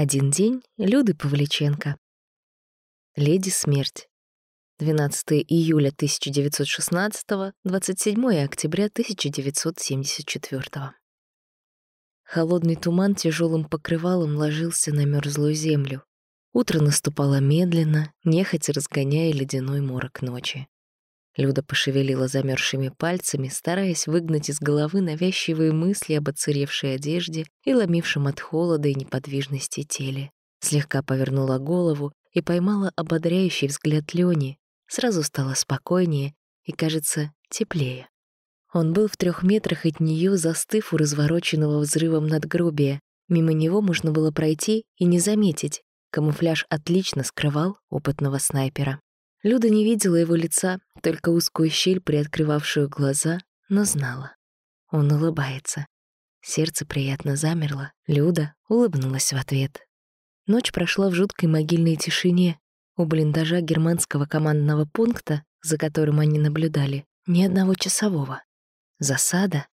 Один день Люды Павличенко. Леди Смерть. 12 июля 1916, 27 октября 1974. Холодный туман тяжелым покрывалом ложился на мерзлую землю. Утро наступало медленно, нехотя разгоняя ледяной морок ночи. Люда пошевелила замерзшими пальцами, стараясь выгнать из головы навязчивые мысли об оцаревшей одежде и ломившем от холода и неподвижности теле. Слегка повернула голову и поймала ободряющий взгляд Лёни, Сразу стало спокойнее и, кажется, теплее. Он был в трех метрах от нее, застыв у развороченного взрывом надгробия. Мимо него можно было пройти и не заметить. Камуфляж отлично скрывал опытного снайпера. Люда не видела его лица, только узкую щель, приоткрывавшую глаза, но знала. Он улыбается. Сердце приятно замерло. Люда улыбнулась в ответ. Ночь прошла в жуткой могильной тишине, у блиндажа германского командного пункта, за которым они наблюдали, ни одного часового. Засада?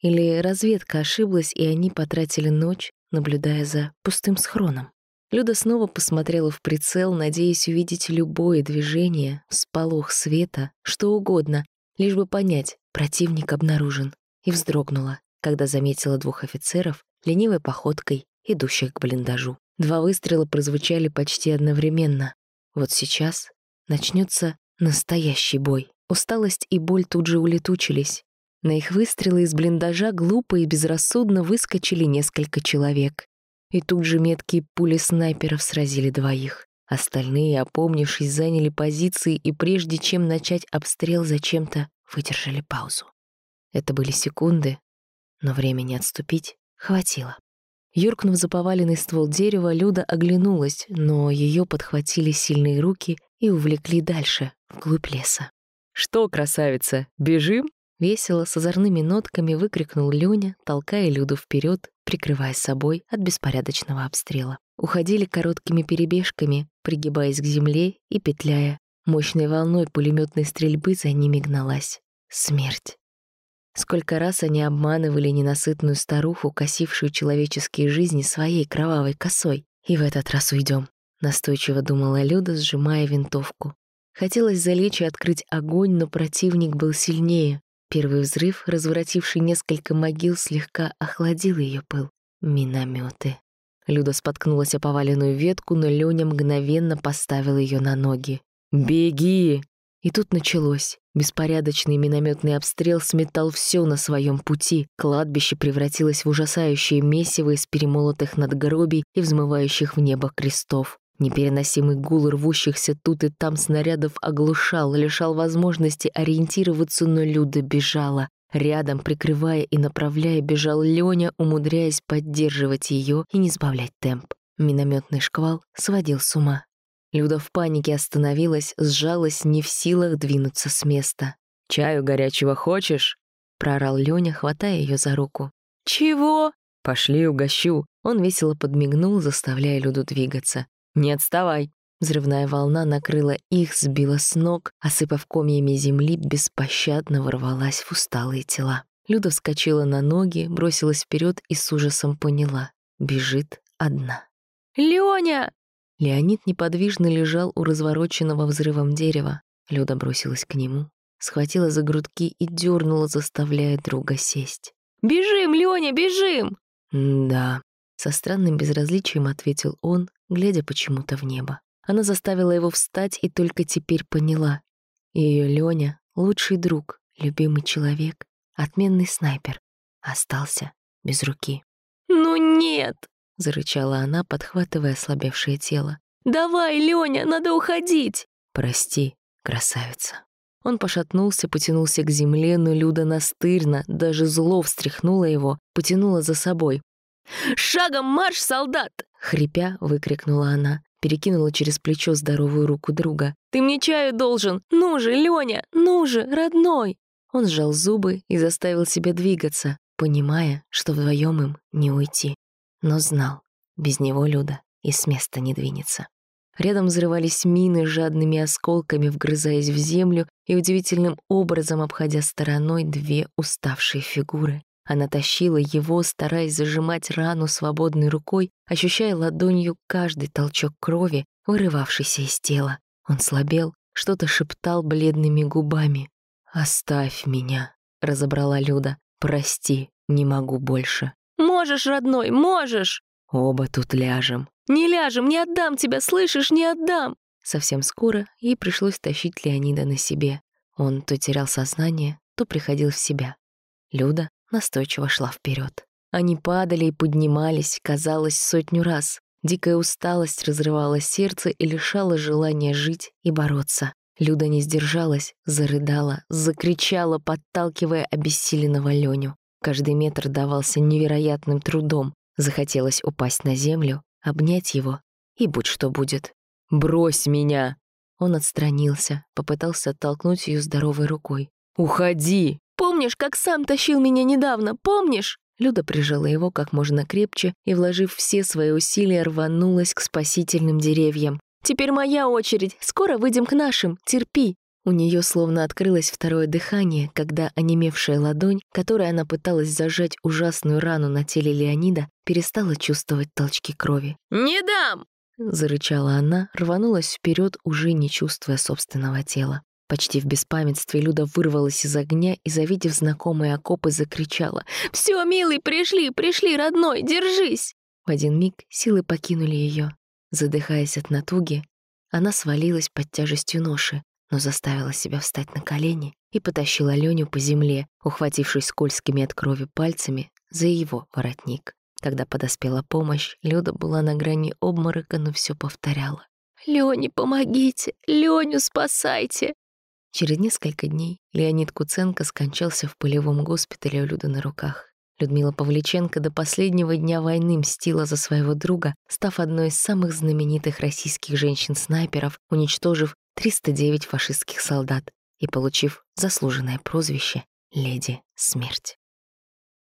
Или разведка ошиблась, и они потратили ночь, наблюдая за пустым схроном? Люда снова посмотрела в прицел, надеясь увидеть любое движение, сполох света, что угодно, лишь бы понять, противник обнаружен, и вздрогнула, когда заметила двух офицеров ленивой походкой, идущих к блиндажу. Два выстрела прозвучали почти одновременно. Вот сейчас начнется настоящий бой. Усталость и боль тут же улетучились. На их выстрелы из блиндажа глупо и безрассудно выскочили несколько человек. И тут же меткие пули снайперов сразили двоих. Остальные, опомнившись, заняли позиции и прежде чем начать обстрел, зачем-то выдержали паузу. Это были секунды, но времени отступить хватило. Юркнув за поваленный ствол дерева, Люда оглянулась, но ее подхватили сильные руки и увлекли дальше, вглубь леса. «Что, красавица, бежим?» Весело, с озорными нотками выкрикнул Лёня, толкая Люду вперед, прикрывая собой от беспорядочного обстрела. Уходили короткими перебежками, пригибаясь к земле и петляя. Мощной волной пулеметной стрельбы за ними гналась. Смерть. Сколько раз они обманывали ненасытную старуху, косившую человеческие жизни своей кровавой косой. И в этот раз уйдем. Настойчиво думала Люда, сжимая винтовку. Хотелось залечь и открыть огонь, но противник был сильнее. Первый взрыв, разворотивший несколько могил, слегка охладил ее пыл. Минометы. Люда споткнулась о поваленную ветку, но Лёня мгновенно поставил ее на ноги. «Беги!» И тут началось. Беспорядочный минометный обстрел сметал все на своем пути. Кладбище превратилось в ужасающее месиво из перемолотых надгробий и взмывающих в небо крестов. Непереносимый гул рвущихся тут и там снарядов оглушал, лишал возможности ориентироваться, но Люда бежала. Рядом, прикрывая и направляя, бежал Лёня, умудряясь поддерживать ее и не сбавлять темп. Минометный шквал сводил с ума. Люда в панике остановилась, сжалась, не в силах двинуться с места. «Чаю горячего хочешь?» — прорал Лёня, хватая ее за руку. «Чего?» «Пошли, угощу». Он весело подмигнул, заставляя Люду двигаться. «Не отставай». Взрывная волна накрыла их, сбила с ног, осыпав комьями земли, беспощадно ворвалась в усталые тела. Люда вскочила на ноги, бросилась вперед и с ужасом поняла — бежит одна. «Лёня!» Леонид неподвижно лежал у развороченного взрывом дерева. Люда бросилась к нему, схватила за грудки и дернула, заставляя друга сесть. «Бежим, Лёня, бежим!» «Да», — со странным безразличием ответил он, глядя почему-то в небо. Она заставила его встать и только теперь поняла. Ее Лёня — лучший друг, любимый человек, отменный снайпер. Остался без руки. «Ну нет!» зарычала она, подхватывая ослабевшее тело. «Давай, Лёня, надо уходить!» «Прости, красавица». Он пошатнулся, потянулся к земле, но Люда настырно, даже зло встряхнула его, потянула за собой. «Шагом марш, солдат!» — хрипя, выкрикнула она. Перекинула через плечо здоровую руку друга. «Ты мне чаю должен! Ну же, Лёня, ну же, родной!» Он сжал зубы и заставил себя двигаться, понимая, что вдвоем им не уйти но знал, без него Люда и с места не двинется. Рядом взрывались мины жадными осколками, вгрызаясь в землю и удивительным образом обходя стороной две уставшие фигуры. Она тащила его, стараясь зажимать рану свободной рукой, ощущая ладонью каждый толчок крови, вырывавшийся из тела. Он слабел, что-то шептал бледными губами. «Оставь меня», — разобрала Люда. «Прости, не могу больше». «Можешь, родной, можешь!» «Оба тут ляжем». «Не ляжем, не отдам тебя, слышишь, не отдам!» Совсем скоро ей пришлось тащить Леонида на себе. Он то терял сознание, то приходил в себя. Люда настойчиво шла вперед. Они падали и поднимались, казалось, сотню раз. Дикая усталость разрывала сердце и лишала желания жить и бороться. Люда не сдержалась, зарыдала, закричала, подталкивая обессиленного Леню. Каждый метр давался невероятным трудом. Захотелось упасть на землю, обнять его, и будь что будет. «Брось меня!» Он отстранился, попытался оттолкнуть ее здоровой рукой. «Уходи!» Помнишь, как сам тащил меня недавно, помнишь?» Люда прижала его как можно крепче и, вложив все свои усилия, рванулась к спасительным деревьям. «Теперь моя очередь. Скоро выйдем к нашим. Терпи». У нее словно открылось второе дыхание, когда онемевшая ладонь, которой она пыталась зажать ужасную рану на теле Леонида, перестала чувствовать толчки крови. «Не дам!» — зарычала она, рванулась вперед, уже не чувствуя собственного тела. Почти в беспамятстве Люда вырвалась из огня и, завидев знакомые окопы, закричала. «Все, милый, пришли, пришли, родной, держись!» В один миг силы покинули ее. Задыхаясь от натуги, она свалилась под тяжестью ноши, но заставила себя встать на колени и потащила Леню по земле, ухватившись скользкими от крови пальцами за его воротник. Когда подоспела помощь, Люда была на грани обморока, но все повторяла. «Лене помогите! Леню спасайте!» Через несколько дней Леонид Куценко скончался в полевом госпитале у Люды на руках. Людмила Павличенко до последнего дня войны мстила за своего друга, став одной из самых знаменитых российских женщин-снайперов, уничтожив 309 фашистских солдат и получив заслуженное прозвище «Леди Смерть».